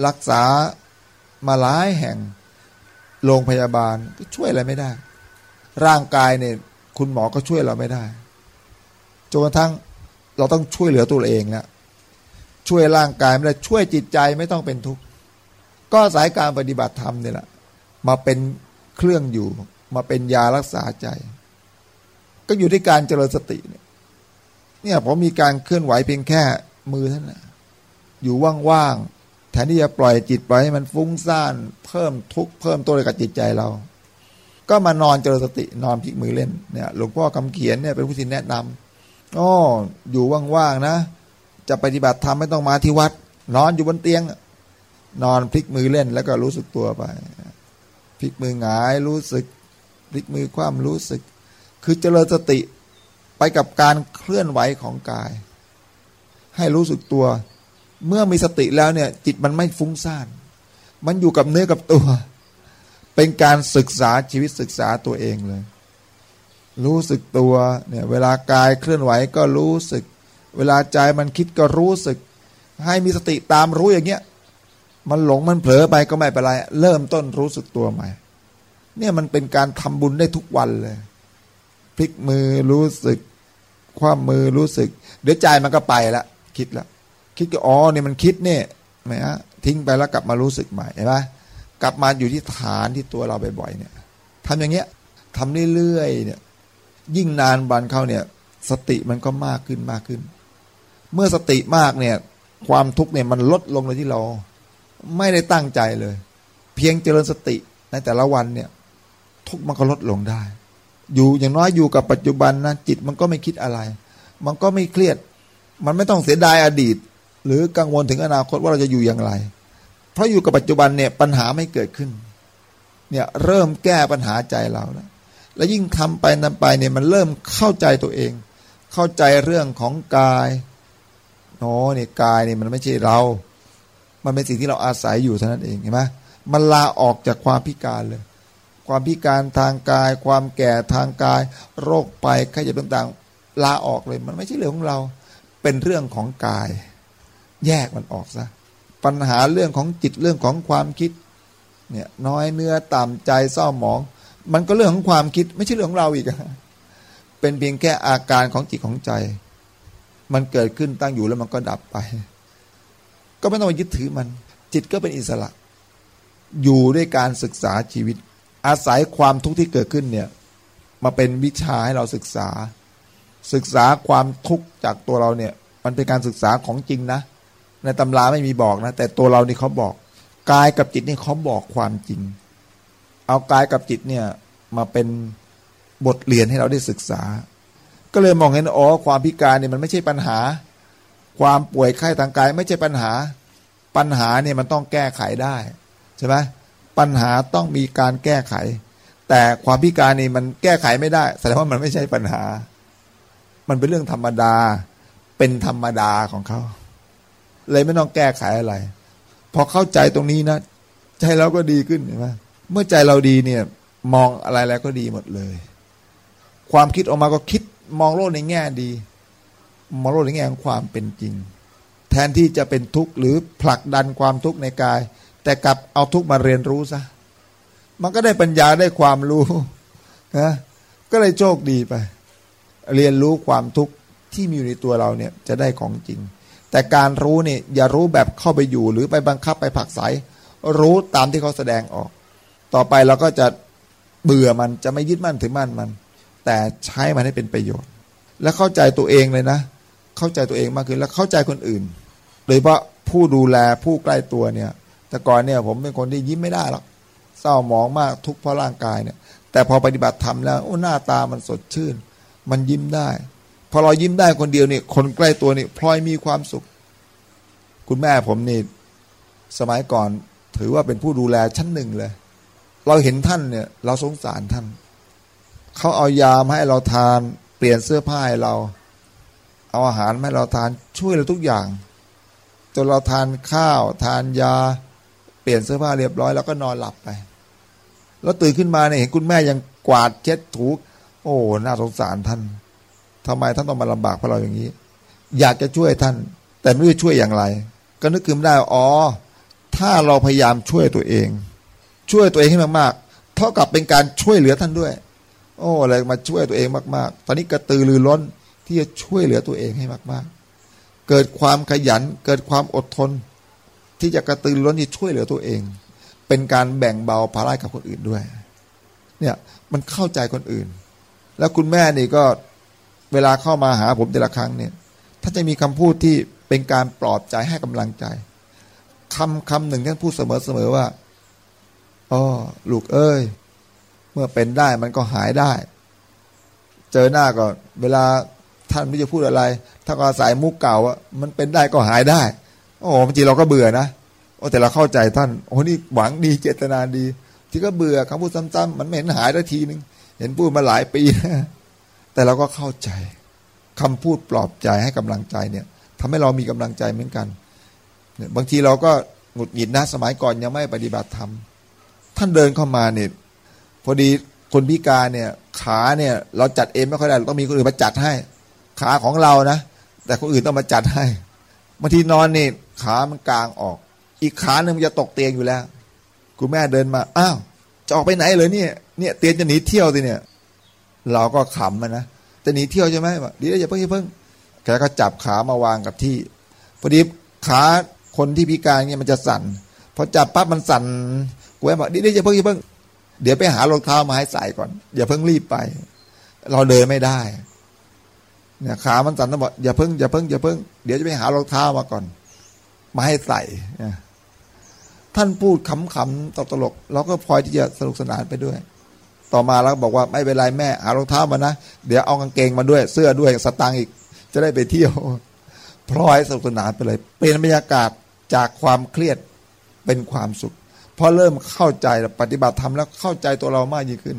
รักษามาหลายแห่งโรงพยาบาลก็ช่วยอะไรไม่ได้ ร่างกายเนี่ย คุณหมอก็ช่วยเราไม่ได้จนกระทั่งเราต้องช่วยเหลือตัวเองแล้วช่วยร่างกายไม่ได้ช่วยจิตใจไม่ต้องเป็นทุกข์ก็สายการปฏิบัติธรรมเนี่ยแหละมาเป็นเครื่องอยู่ มาเป็นยารักษาใจ ก็อยู่ที่การเจริญสติเนี่ย เนี่ยผมมีการเคลื่อนไหวเพียงแค่มือเท่านั้นอยู่ว่างๆแทนที่จะปล่อยจิตไปให้มันฟุ้งซ่าน เพิ่มทุกข์เพิ่มตัวเลยกับจิตใจเรา ก็มานอนเจริญสตินอนพลิกมือเล่นเนี่ยหลวงพ่อคำเขียนเนี่ยเป็นผู้ที่แนะนำอ๋ออยู่ว่างๆนะ จะปฏิบัติธรรมไม่ต้องมาที่วัด นอนอยู่บนเตียง นอนพลิกมือเล่นแล้วก็รู้สึกตัวไปพลิกมือหงายรู้สึกพลิกมือคว่ำรู้สึก คือเจริญสติ ไปกับการเคลื่อนไหวของกาย ให้รู้สึกตัว เมื่อมีสติแล้วเนี่ย จิตมันไม่ฟุ้งซ่าน มันอยู่กับเนื้อกับตัว เป็นการศึกษาชีวิตศึกษาตัวเองเลย รู้สึกตัวเนี่ยเวลากายเคลื่อนไหวก็รู้สึก เวลาใจมันคิดก็รู้สึก ให้มีสติตามรู้อย่างเงี้ยมันหลงมันเผลอไปก็ไม่เป็นไร เริ่มต้นรู้สึกตัวใหม่ เนี่ยมันเป็นการทำบุญได้ทุกวันเลย พลิกมือรู้สึก ความมือรู้สึก เดี๋ยวใจมันก็ไปละคิดล้วคิดก็อ๋อเนี่ยมันคิดเนี่ยไหมฮะทิ้งไปแล้วกลับมารู้สึกใหม่เห็นไหมกลับมาอยู่ที่ฐานที่ตัวเราบ่อยๆเนี่ยทำอย่างเงี้ยทำเรื่อยๆเนี่ย ยิ่งนานบันเข้าเนี่ย สติมันก็มากขึ้นมากขึ้น เมื่อสติมากเนี่ย ความทุกข์เนี่ยมันลดลงเลยที่เรา ไม่ได้ตั้งใจเลย เพียงเจริญสติในแต่ละวันเนี่ย ทุกมันก็ลดลงได้ อยู่อย่างน้อยอยู่กับปัจจุบันนะจิตมันก็ไม่คิดอะไร มันก็ไม่เครียด มันไม่ต้องเสียดายอดีต หรือกังวลถึงอนาคตว่าเราจะอยู่อย่างไร เพราะอยู่กับปัจจุบันเนี่ยปัญหาไม่เกิดขึ้น เนี่ยเริ่มแก้ปัญหาใจเราแล้วแล้วยิ่งทำไปนำไปเนี่ยมันเริ่มเข้าใจตัวเอง เข้าใจเรื่องของกายโอ้เนี่ยกายเนี่ยมันไม่ใช่เรา มันเป็นสิ่งที่เราอาศัยอยู่เท่านั้นเองเห็นไหมมันลาออกจากความพิการเลย ความพิการทางกาย ความแก่ทางกาย โรคไปไข้เจ็บต่างๆลาออกเลย มันไม่ใช่เรื่องของเรา เป็นเรื่องของกาย แยกมันออกซะปัญหาเรื่องของจิตเรื่องของความคิดเนี่ยน้อยเนื้อต่ำใจเศร้าหมอง มันก็เรื่องของความคิดไม่ใช่เรื่องของเราอีกเป็นเพียงแค่อาการของจิตของใจ มันเกิดขึ้นตั้งอยู่แล้วมันก็ดับไป ก็ไม่ต้องไปยึดถือมัน จิตก็เป็นอิสระ อยู่ด้วยการศึกษาชีวิต อาศัยความทุกข์ที่เกิดขึ้นเนี่ย มาเป็นวิชาให้เราศึกษา ศึกษาความทุกข์จากตัวเราเนี่ย มันเป็นการศึกษาของจริงนะ ในตำราไม่มีบอกนะ แต่ตัวเรานี่เขาบอกกายกับจิตนี่เขาบอกความจริง เอากายกับจิตเนี่ยมาเป็นบทเรียนให้เราได้ศึกษา ก็เลยมองเห็นอ๋อความพิการเนี่ยมันไม่ใช่ปัญหา ความป่วยไข้ทางกายไม่ใช่ปัญหา ปัญหาเนี่ยมันต้องแก้ไขได้ใช่ไหม ปัญหาต้องมีการแก้ไข แต่ความพิการนี่มันแก้ไขไม่ได้ แสดงว่ามันไม่ใช่ปัญหา มันเป็นเรื่องธรรมดา เป็นธรรมดาของเขา เลยไม่ต้องแก้ไขอะไร พอเข้าใจตรงนี้นะ ใจเราก็ดีขึ้นเห็นไหมเมื่อใจเราดีเนี่ย มองอะไรแล้วก็ดีหมดเลย ความคิดออกมาก็คิดมองโลกในแง่ดี มองโลกในแง่ของความเป็นจริง แทนที่จะเป็นทุกข์หรือผลักดันความทุกข์ในกาย แต่กลับเอาทุกมาเรียนรู้ซะมันก็ได้ปัญญาได้ความรู้นะก็เลยโชคดีไป เรียนรู้ความทุกข์ที่มีอยู่ในตัวเราเนี่ยจะได้ของจริง แต่การรู้เนี่ยอย่ารู้แบบเข้าไปอยู่หรือไปบังคับไปผักใสรู้ตามที่เขาแสดงออก ต่อไปเราก็จะเบื่อมันจะไม่ยึดมั่นถือมั่นมัน แต่ใช้มันให้เป็นประโยชน์ และเข้าใจตัวเองเลยนะ เข้าใจตัวเองมากขึ้นแล้วเข้าใจคนอื่น โดยเฉพาะผู้ดูแลผู้ใกล้ตัวเนี่ย แต่ก่อนเนี่ยผมเป็นคนที่ยิ้มไม่ได้หรอกเศร้าหมองมากทุกเพราะร่างกายเนี่ย แต่พอปฏิบัติธรรมแล้วโอ้หน้าตามันสดชื่น มันยิ้มได้ พอเรายิ้มได้คนเดียวนี่คนใกล้ตัวนี่พลอยมีความสุข คุณแม่ผมนี่สมัยก่อนถือว่าเป็นผู้ดูแลชั้นหนึ่งเลย เราเห็นท่านเนี่ย เราสงสารท่าน เขาเอายามาให้เราทาน เปลี่ยนเสื้อผ้าให้เรา เอาอาหารมาให้เราทานช่วยเราทุกอย่าง จนเราทานข้าว ทานยา เปลี่ยนเสื้อผ้าเรียบร้อยแล้วก็นอนหลับไป แล้วตื่นขึ้นมาเนี่ยเห็นคุณแม่ยังกวาดเช็ดถู โอ้น่าสงสารท่านทำไมท่านต้องมาลำบากพราะเราอย่างนี้ อยากจะช่วยท่าน แต่ไม่รู้ช่วยอย่างไร ก็นึกขึ้นได้อ๋อ ถ้าเราพยายามช่วยตัวเอง ช่วยตัวเองให้มากๆเท่ากับเป็นการช่วยเหลือท่านด้วย โอ้อะไรมาช่วยตัวเองมากๆ ตอนนี้กระตือรือร้นที่จะช่วยเหลือตัวเองให้มาก ๆ เกิดความขยันเกิดความอดทน ที่จะกระตือรือร้นที่ช่วยเหลือตัวเอง เป็นการแบ่งเบาภาระกับคนอื่นด้วย เนี่ยมันเข้าใจคนอื่น แล้วคุณแม่นี่ก็เวลาเข้ามาหาผมแต่ละครั้งเนี่ยถ้านจะมีคำพูดที่เป็นการปลอบใจให้กำลังใจคำคำหนึ่งท่านพูดเสมอๆว่าอ๋อลูกเอ้ย เมื่อเป็นได้มันก็หายได้ เจอหน้าก็เวลาท่านไม่จะพูดอะไร ถ้าก็อาศัยมุกเก่าว่ามันเป็นได้ก็หายได้ โอ้บางทีเราก็เบื่อนะโอ้แต่เราเข้าใจท่านโอ้นี่หวังดีเจตนาดี ที่ก็เบื่อคำพูดซ้ำๆมันไม่เห็นหายได้ทีนึงเห็นพูดมาหลายปีนะแต่เราก็เข้าใจคำพูดปลอบใจให้กำลังใจเนี่ยทำให้เรามีกำลังใจเหมือนกันเนี่ยบางทีเราก็หงุดหงิดนะสมัยก่อนยังไม่ปฏิบัติธรรมท่านเดินเข้ามาเนี่ยพอดีคนพิการเนี่ย ขาเนี่ย เราจัดเองไม่ค่อยได้ต้องมีคนอื่นมาจัดให้ ขาของเรานะ แต่คนอื่นต้องมาจัดให้ บางทีนอนนี่ขามันกลางออก อีกขาหนึ่งมันจะตกเตียงอยู่แล้วคุณแม่เดินมาอ้าวจะออกไปไหนเลยเนี่ย เนี่ยเตียงจะหนีเที่ยวสิเนี่ย เราก็ขำมันนะจะหนีเที่ยวใช่ไหมบอกดีแล้วอย่าเพิ่งเพิ่งแกก็จับขามาวางกับที่พอดีขาคนที่พิการเนี่ยมันจะสั่นพอจับปั๊บมันสั่นกูแม่บอกดีแล้วอย่าเพิ่งอย่าเพิ่งเดี๋ยวไปหารองเท้ามาให้ใส่ก่อน อย่าเพิ่งรีบไป เราเดินไม่ได้ เนี่ยขามันสั่นต้องบอกอย่าเพิ่งอย่าเพิ่งอย่าเพิ่งเดี๋ยวจะไปหารองเท้ามาก่อน มาให้ใส่ท่านพูดขำๆตลกๆเราก็พลอยที่จะสนุกสนานไปด้วย ต่อมาแล้วบอกว่าไม่เป็นไรแม่หารองเท้ามานะเดี๋ยวเอากางเกงมาด้วย เสื้อด้วยสตางค์อีก จะได้ไปเที่ยวพลอยสนุกสนานไปเลย เป็นบรรยากาศจากความเครียดเป็นความสุขพอเริ่มเข้าใจปฏิบัติธรรมแล้วเข้าใจตัวเรามากยิ่งขึ้น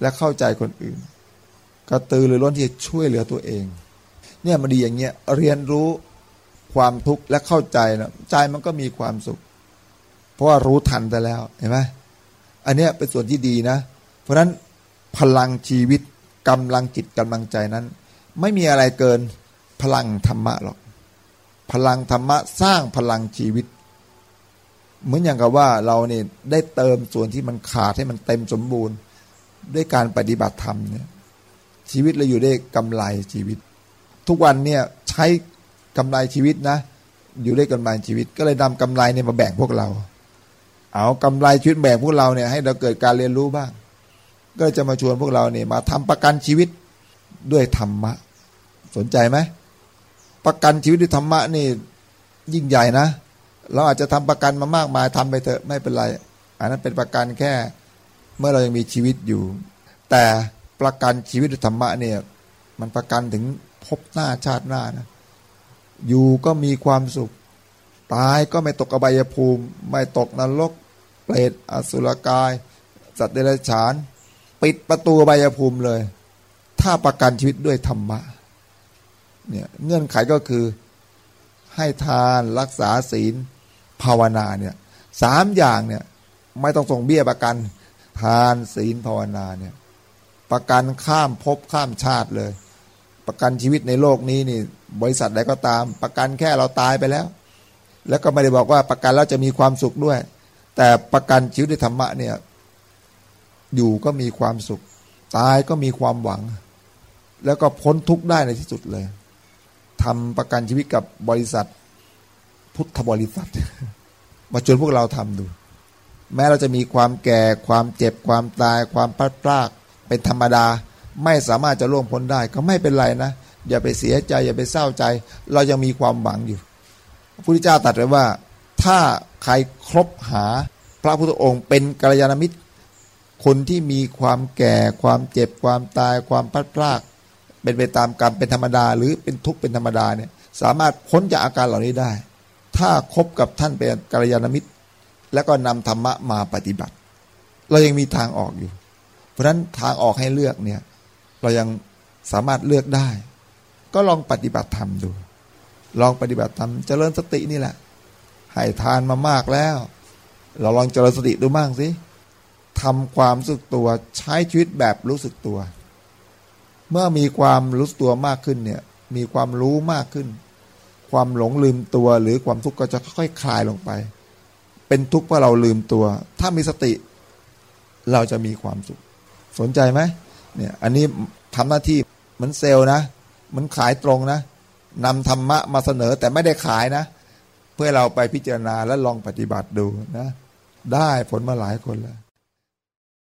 และเข้าใจคนอื่น กระตือรือร้นที่จะช่วยเหลือตัวเอง เนี่ยมันดีอย่างเงี้ยเรียนรู้ความทุกข์และเข้าใจนะใจมันก็มีความสุข เพราะว่ารู้ทันไปแล้วเห็นไหมอันเนี้ยเป็นส่วนที่ดีนะ เพราะฉะนั้นพลังชีวิตกำลังจิตกำลังใจนั้น ไม่มีอะไรเกินพลังธรรมะหรอก พลังธรรมะสร้างพลังชีวิต เหมือนอย่างกับว่าเราเนี่ยได้เติมส่วนที่มันขาดให้มันเต็มสมบูรณ์ ด้วยการปฏิบัติธรรมเนี่ย ชีวิตเราอยู่ได้กำไรชีวิต ทุกวันเนี่ยใช้กำไรชีวิตนะ อยู่ได้กำไรชีวิต ก็เลยนำกำไรเนี่ยมาแบ่งพวกเรา เอากำไรชีวิตแบ่งพวกเราเนี่ยให้เราเกิดการเรียนรู้บ้าง ก็จะมาชวนพวกเราเนี่ยมาทำประกันชีวิตด้วยธรรมะ สนใจไหมประกันชีวิตด้วยธรรมะนี่ยิ่งใหญ่นะ เราอาจจะทำประกันมามากมายทำไปเถอะไม่เป็นไร อันนั้นเป็นประกันแค่เมื่อเรายังมีชีวิตอยู่ แต่ ประกันชีวิตธรรมะเนี่ย มันประกันถึงพบหน้าชาติหน้านะ อยู่ก็มีความสุข ตายก็ไม่ตกอบายภูมิ ไม่ตกนรก เปรตอสุรกาย สัตว์เดรัจฉาน ปิดประตูอบายภูมิเลย ถ้าประกันชีวิตด้วยธรรมะ เนี่ยเงื่อนไขก็คือให้ทานรักษาศีลภาวนาเนี่ยสามอย่างเนี่ย ไม่ต้องส่งเบี้ยประกัน ทานศีลภาวนาเนี่ย ประกันข้ามภพข้ามชาติเลย ประกันชีวิตในโลกนี้นี่บริษัทใดก็ตาม ประกันแค่เราตายไปแล้ว แล้วก็ไม่ได้บอกว่าประกันแล้วจะมีความสุขด้วย แต่ประกันชีวิตในธรรมะเนี่ยอยู่ก็มีความสุข ตายก็มีความหวัง แล้วก็พ้นทุกข์ได้ในที่สุดเลยทำประกันชีวิตกับบริษัท พุทธบริษัท มาชวนพวกเราทำดู แม้เราจะมีความแก่ความเจ็บความตาย ความพลาดพลาด เป็นธรรมดาไม่สามารถจะล่วงพ้นได้ก็ไม่เป็นไรนะ อย่าไปเสียใจ อย่าไปเศร้าใจ เรายังมีความหวังอยู่ พระพุทธเจ้าตรัสไว้ว่า ถ้าใครครบหาพระพุทธองค์เป็นกัลยาณมิตร คนที่มีความแก่ความเจ็บความตายความพลาดพลาดเป็นไปตามกรรมเป็นธรรมดา หรือเป็นทุกข์เป็นธรรมดาเนี่ยสามารถพ้นจากอาการเหล่านี้ได้ ถ้าคบกับท่านเป็นกัลยาณมิตร แล้วก็นำธรรมะมาปฏิบัติ เรายังมีทางออกอยู่ ราะฉะนั้นทางออกให้เลือกเนี่ย เรายังสามารถเลือกได้ ก็ลองปฏิบัติธรรมดู ลองปฏิบัติธรรมเจริญสตินี่แหละ ให้ทานมามากแล้ว เราลองเจริญสติดูบ้างสิทำความรู้สึกตัวใช้ชีวิตแบบรู้สึกตัว เมื่อมีความรู้สึกตัวมากขึ้นเนี่ย มีความรู้มากขึ้น ความหลงลืมตัวหรือความทุกข์ก็จะค่อยๆคลายลงไป เป็นทุกข์เพราะเราลืมตัว ถ้ามีสติ เราจะมีความสุข สนใจไหมเนี่ยอันนี้ทำหน้าที่เหมือนเซลล์นะเหมือนขายตรงนะนำธรรมะมาเสนอแต่ไม่ได้ขายนะ เพื่อเราไปพิจารณาและลองปฏิบัติดูนะ ได้ผลมาหลายคนแล้ว